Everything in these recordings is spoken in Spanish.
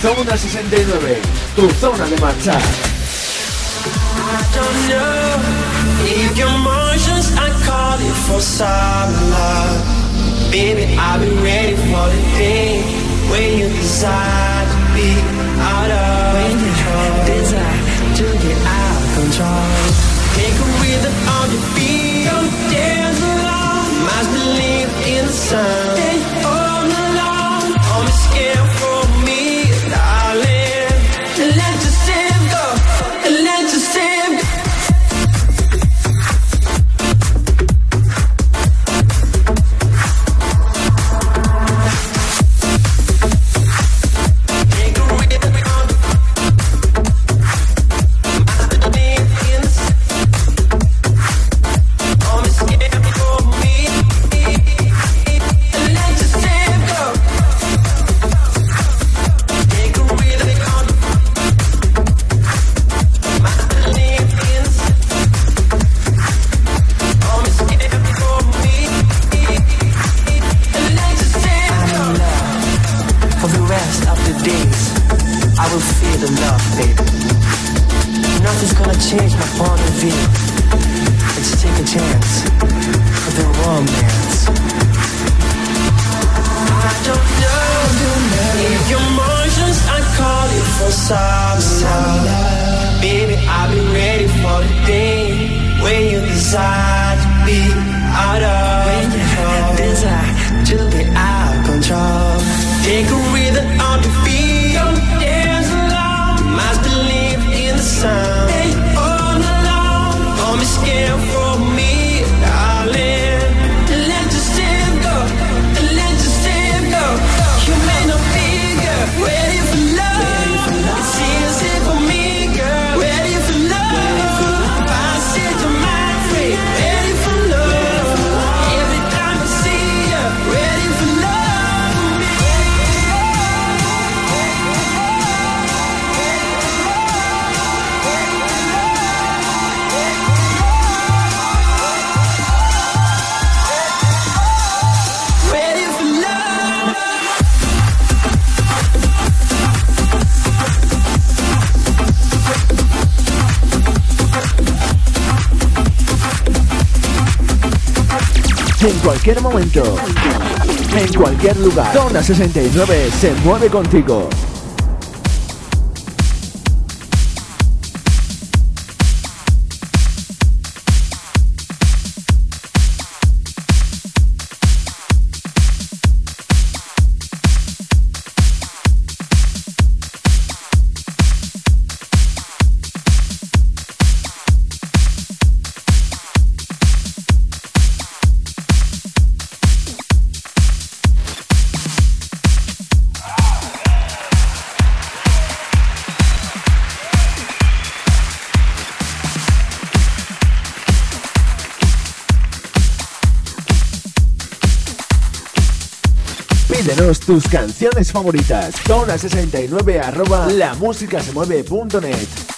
Zona 69, tu zona de marcha. I don't know if your emotions are calling for some love Baby, I've been ready for the day when you decide to be out of control. Desire to get out of control. Take a rhythm on your feet, dance along. Must believe in the sun. en cualquier momento, en cualquier lugar. Zona 69 se mueve contigo. tus canciones favoritas. Zona69 arroba la lamusicasemueve.net.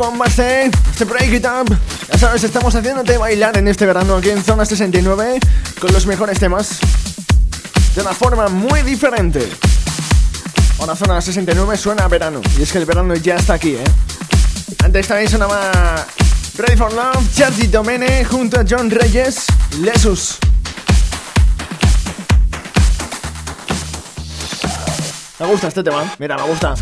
música de Rock on Master, este Break It Up. Ya sabes, estamos haciéndote bailar en este verano aquí en Zona 69 con los mejores temas de una forma muy diferente. Ahora Zona 69 suena a verano y es que el verano ya está aquí, ¿eh? Antes también sonaba Ready for Love, Charlie Domene junto a John Reyes, Lesus. Me gusta este tema, mira, me gusta.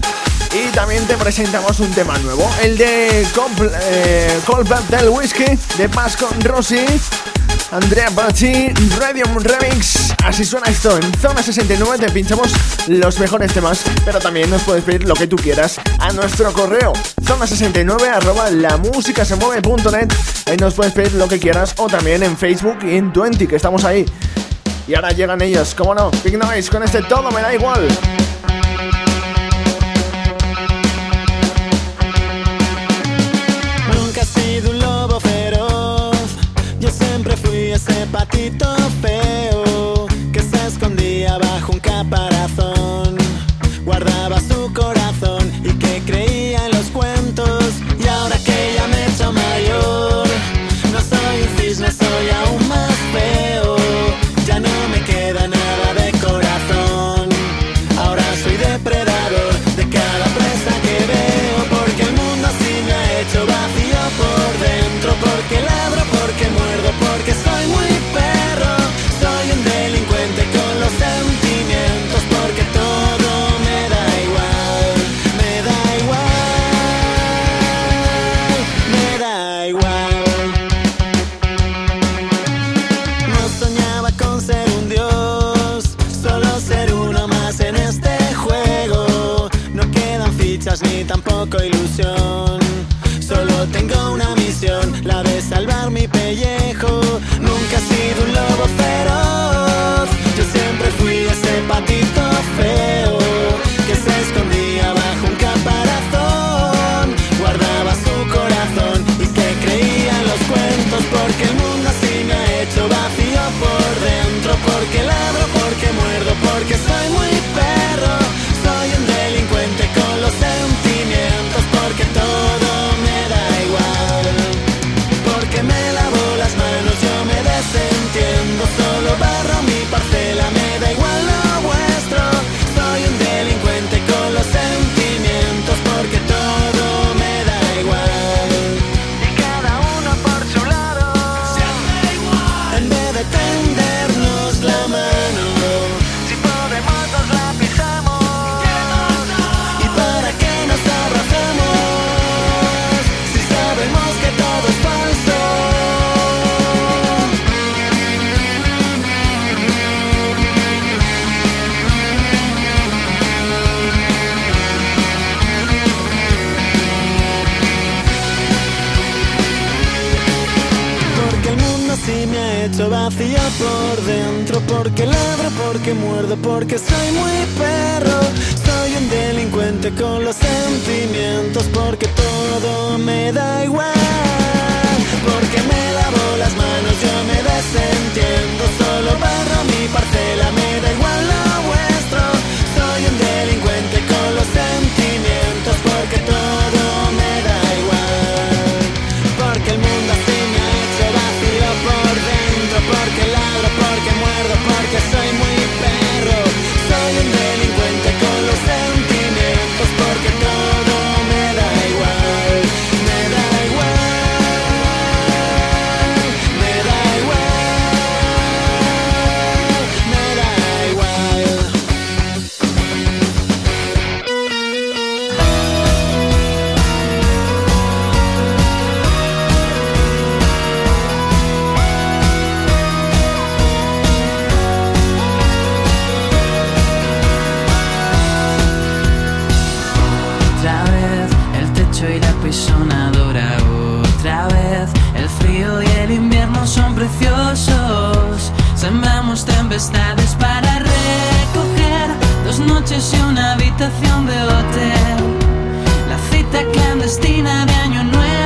Y también te presentamos un tema nuevo, el de eh, Cold del Whisky, de Paz con Rosy, Andrea Bachi, Radium Remix. Así suena esto, en Zona 69 te pinchamos los mejores temas, pero también nos puedes pedir lo que tú quieras a nuestro correo, zona69 arroba la música se mueve.net. Ahí nos puedes pedir lo que quieras o también en Facebook y en Twenty, que estamos ahí. Y ahora llegan ellos, como no, Big Noise con este todo me da igual. e também. Por dentro porque ladro, porque muerdo, porque soy muy perro. Soy un delincuente con los sentimientos porque todo me da igual. El techo y la pisonadora. Otra vez el frío y el invierno son preciosos. Sembramos tempestades para recoger dos noches y una habitación de hotel. La cita clandestina de Año Nuevo.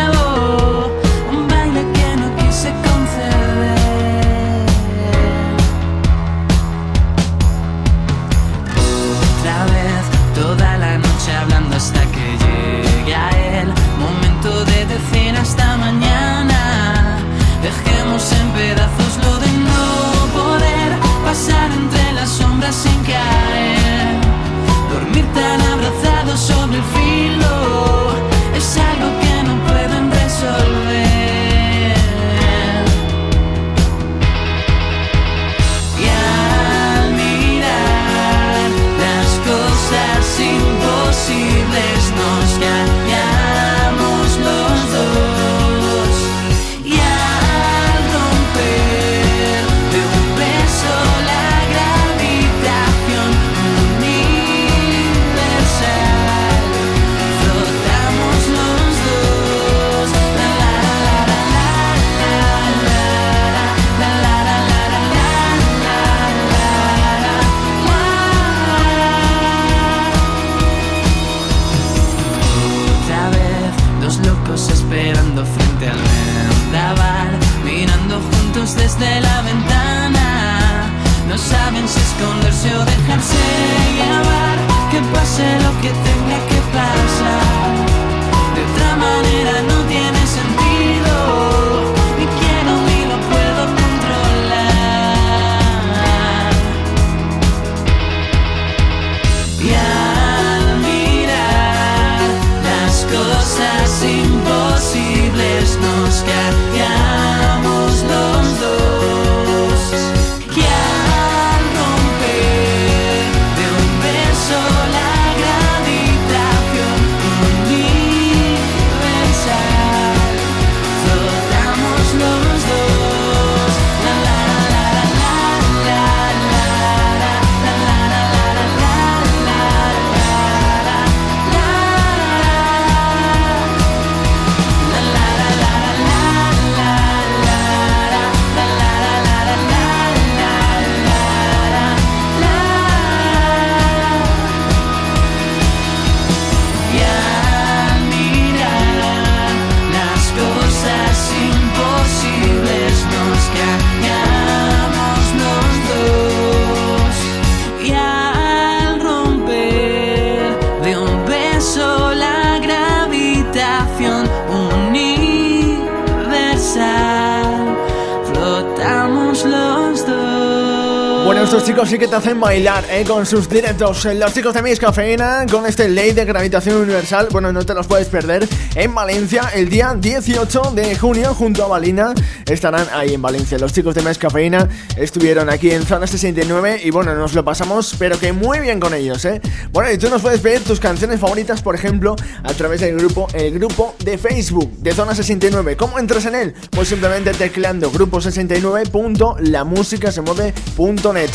Chicos sí que te hacen bailar, ¿eh? Con sus directos. Los chicos de Miss Cafeína, con este ley de gravitación universal. Bueno, no te los puedes perder. En Valencia, el día 18 de junio, junto a Balina, estarán ahí en Valencia. Los chicos de Miss Cafeína estuvieron aquí en Zona 69 y bueno, nos lo pasamos, pero que muy bien con ellos, ¿eh? Bueno, y tú nos puedes pedir tus canciones favoritas, por ejemplo, a través del grupo, el grupo de Facebook de Zona 69. ¿Cómo entras en él? Pues simplemente tecleando grupo69.lamusicasemueve.net.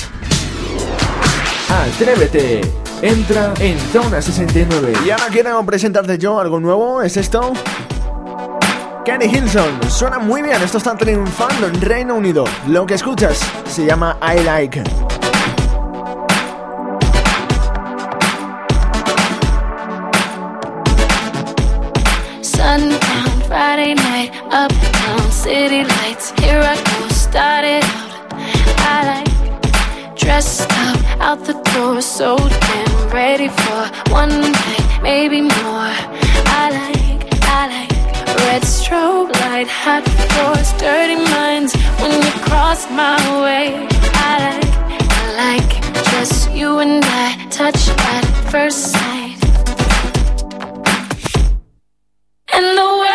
Atrévete. Entra en Zona 69. Y ahora quiero presentarte yo algo nuevo. ¿Es esto? Kenny Hilson. Suena muy bien. Esto está triunfando en Reino Unido. Lo que escuchas se llama I Like. Sundown, Friday night, uptown, city lights. Here I go, started out. I like dressed up out the door, so damn ready for one night, maybe more. I like, I like red strobe light, hot floors, dirty minds when you cross my way. I like, I like just you and I, touch at first sight, and the world.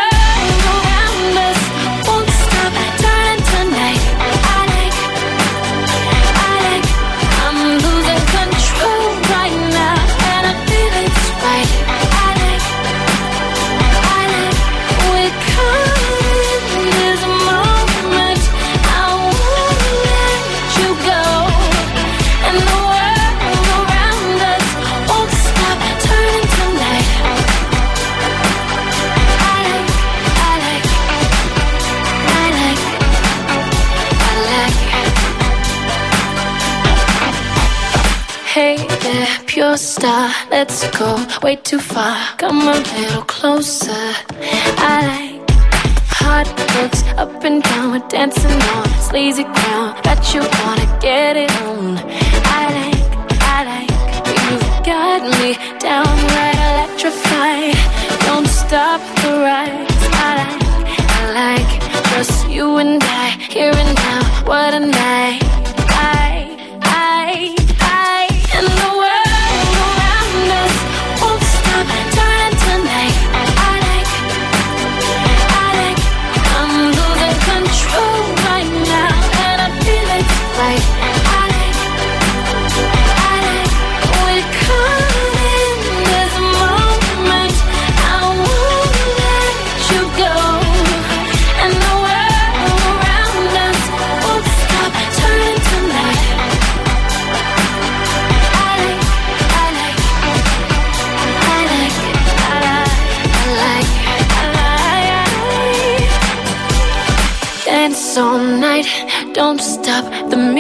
Star. Let's go way too far. Come a little closer. I like hot looks up and down. We're dancing on sleazy ground. Bet you wanna get it on. I like, I like. You've got me downright electrified. Don't stop the ride. I like, I like. Just you and I, here and now. What a night.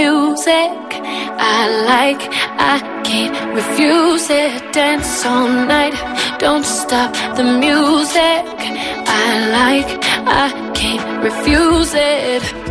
Music. I like, I can't refuse it. Dance all night. Don't stop the music. I like, I can't refuse it.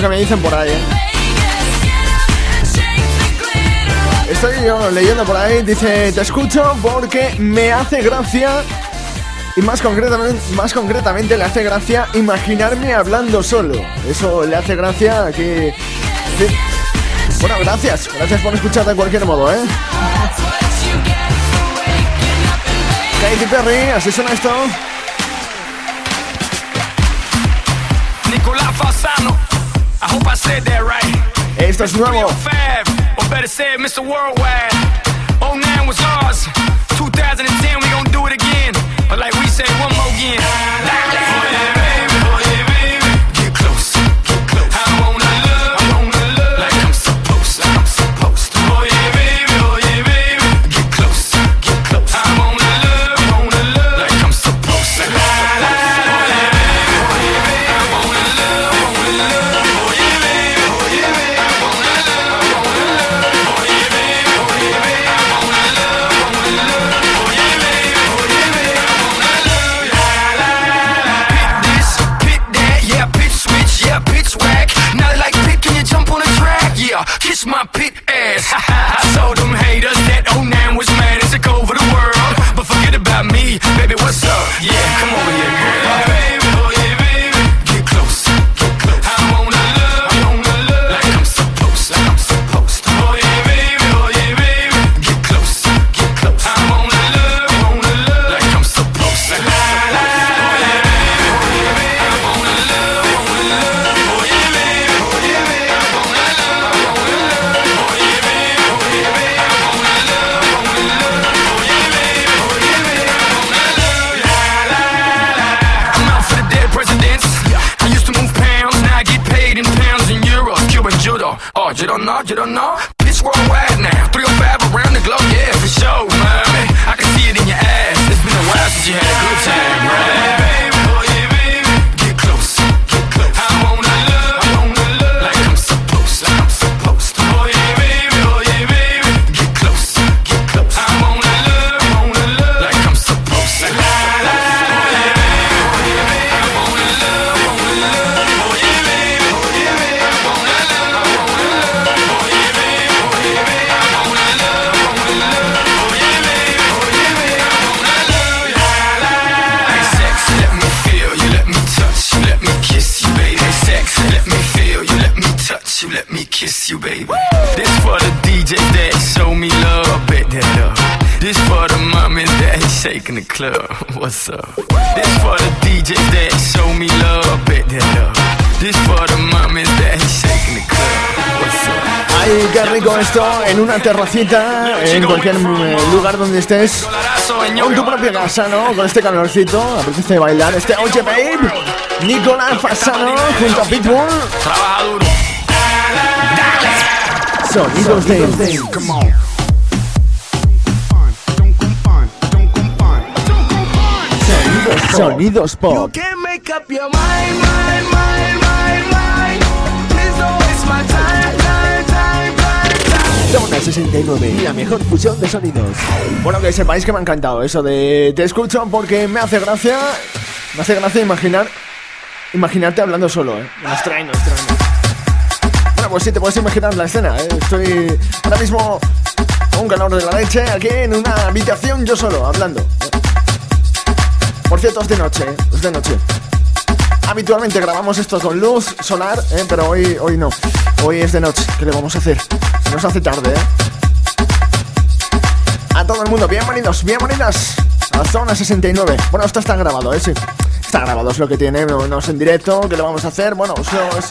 Que me dicen por ahí, ¿eh? Estoy yo leyendo por ahí, dice, te escucho porque me hace gracia y más concretamente, más concretamente le hace gracia imaginarme hablando solo. Eso le hace gracia aquí. Bueno, gracias, gracias por escuchar de cualquier modo, ¿eh? Katy Perry, así suena esto. Esto es nuevo. Or better say Mr. Worldwide. 09 was ours. 2010, we gon' do it again. Or like we say, one more again. Shaking the club. What's up? This for the DJs that show me love, bet that love. This for the mommies that shaking the club. What's up? Ay, qué rico esto en una terracita, en cualquier eh, lugar donde estés, en tu propia casa, ¿no? Con este calorcito, apetece bailar este Oye Babe, Nicolás Fasano junto a Pitbull. Trabaja duro. Sonidos de time, time. Zona 69, la mejor fusión de sonidos. Bueno, que sepáis que me ha encantado eso de te escucho porque me hace gracia, me hace gracia imaginar, imaginarte hablando solo, ¿eh? Nos trae, nos trae. Bueno, pues sí, te puedes imaginar la escena, ¿eh? Estoy ahora mismo con un calor de la leche aquí en una habitación yo solo, hablando. Por cierto, es de noche, es de noche. Habitualmente grabamos esto con luz solar, ¿eh? pero hoy, hoy no. Hoy es de noche. ¿Qué le vamos a hacer? Se nos hace tarde, ¿eh? A todo el mundo, bienvenidos, bienvenidas a Zona 69. Bueno, esto está grabado, ¿eh? Sí. Está grabado, es lo que tiene, no es en directo, ¿qué le vamos a hacer? Bueno, eso es,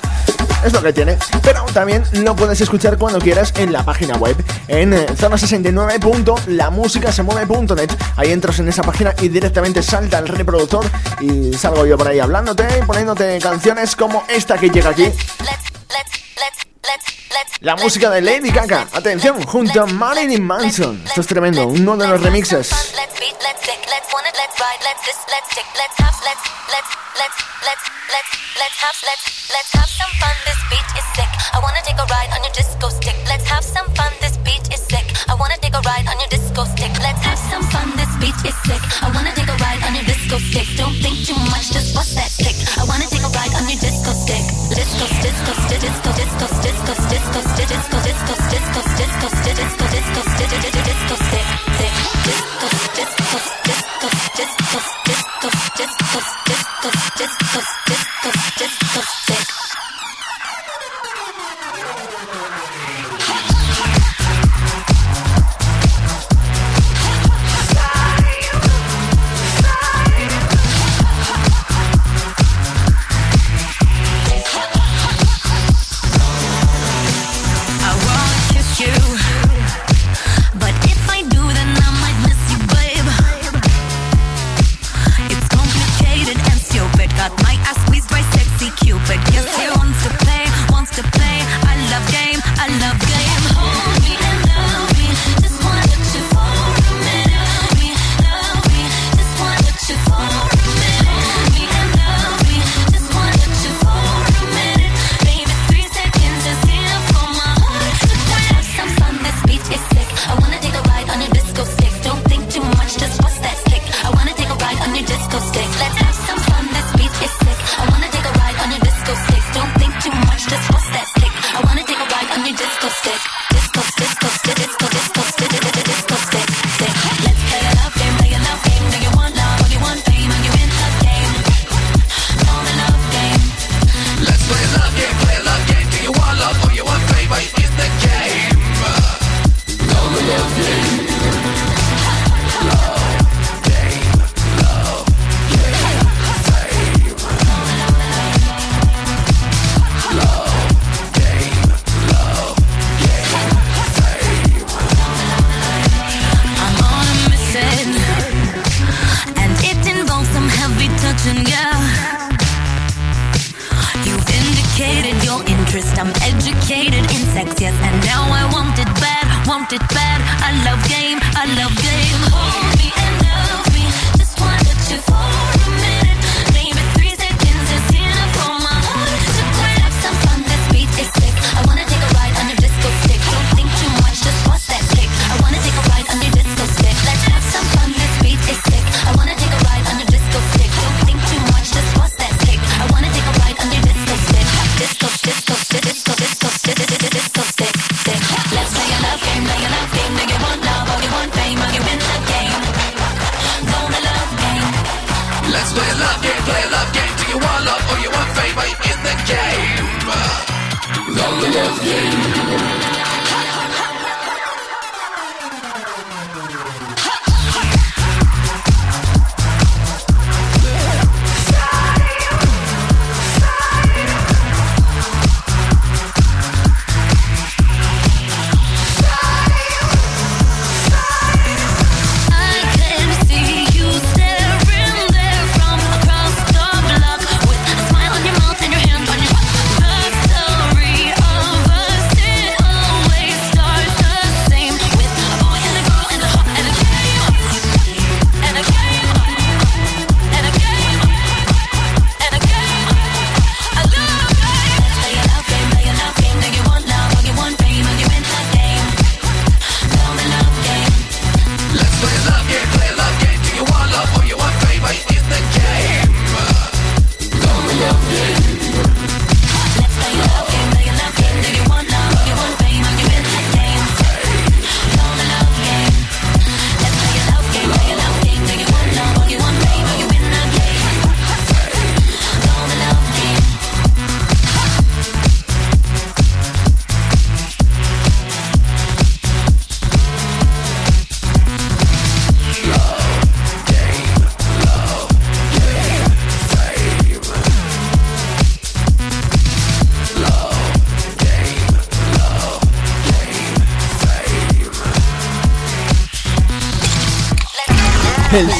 es lo que tiene. Pero también lo puedes escuchar cuando quieras en la página web, en eh, zona69.lamusicasemueve.net. Ahí entras en esa página y directamente salta el reproductor y salgo yo por ahí hablándote y poniéndote canciones como esta que llega aquí. La música de Lady Gaga, atención, junto a Marilyn Manson. Esto es tremendo, uno de los remixes. I wanna take a ride on your disco stick. Don't think too much, just bust that stick. I wanna take a ride on just, just, just, just, just. listen, girl. You've indicated your interest. I'm educated in sex, yes, and now I want it bad, want it bad. I love game, I love game. Oh.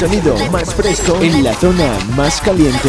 sonido más fresco en la zona más caliente.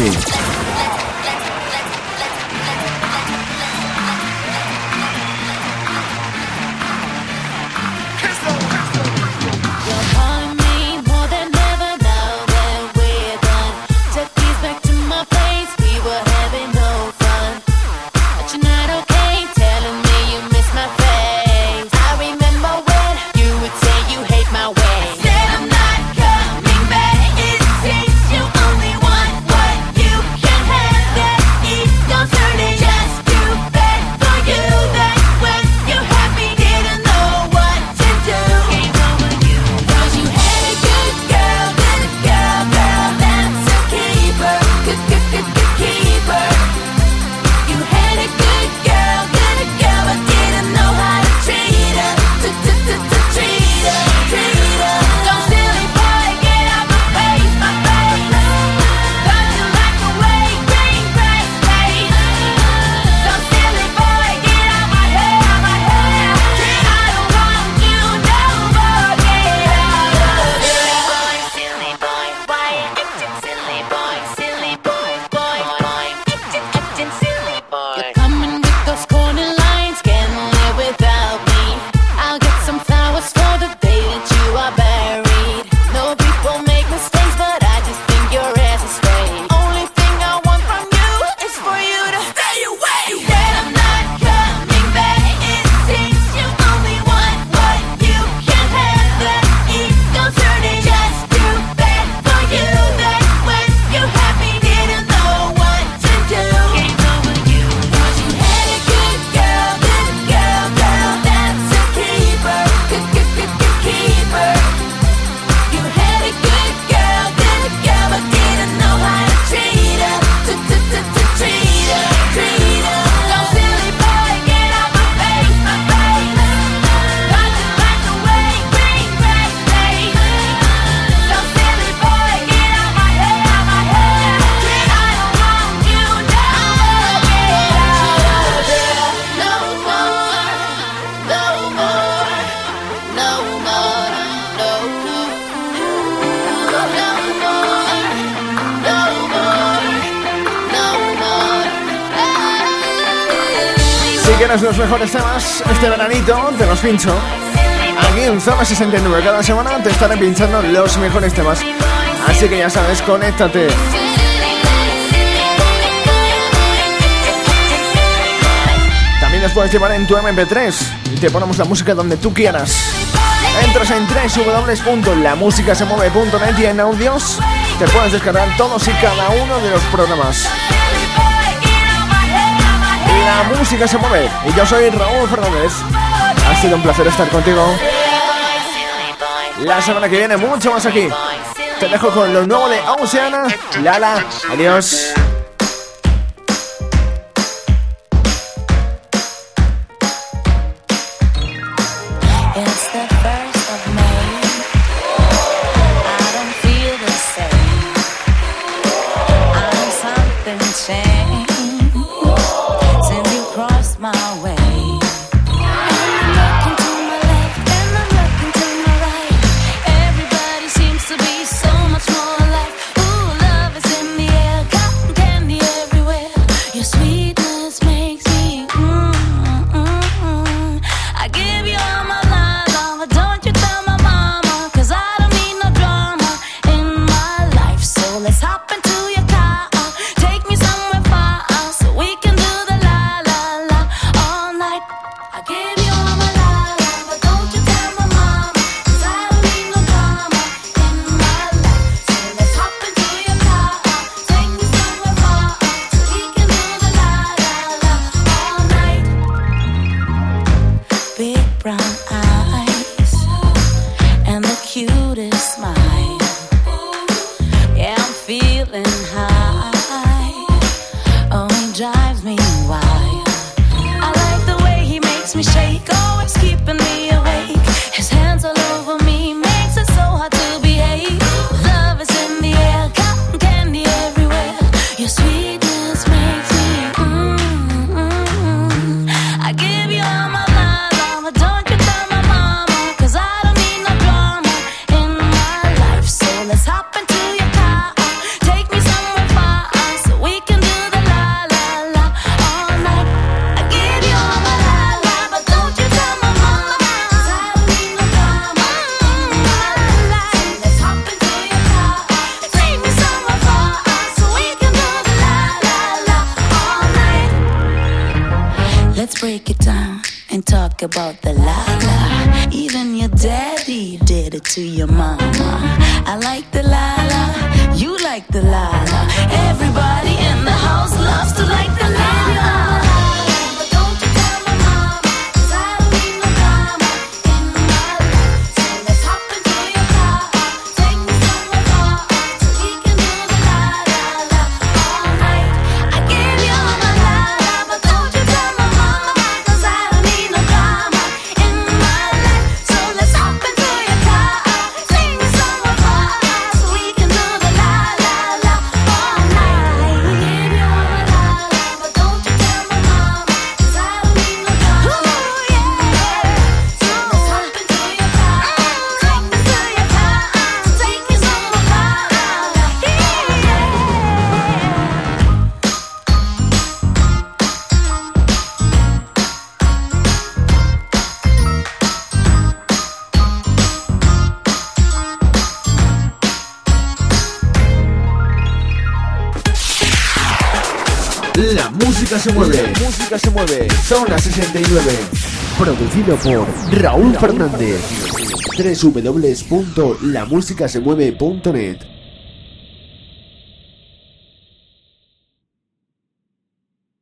pincho. Aquí en Zona 69 cada semana te estaré pinchando los mejores temas. Así que ya sabes, conéctate. También los puedes llevar en tu MP3 y te ponemos la música donde tú quieras. Entras en www.lamusicasemueve.net y en audios te puedes descargar todos y cada uno de los programas. La música se mueve y yo soy Raúl Fernández. Ha sido un placer estar contigo. La semana que viene, mucho más aquí. Te dejo con lo nuevo de Oceana. Lala, adiós. like Delilah. Everybody. música se mueve. Zona 69. Producido por Raúl Fernández. www.lamusicasemueve.net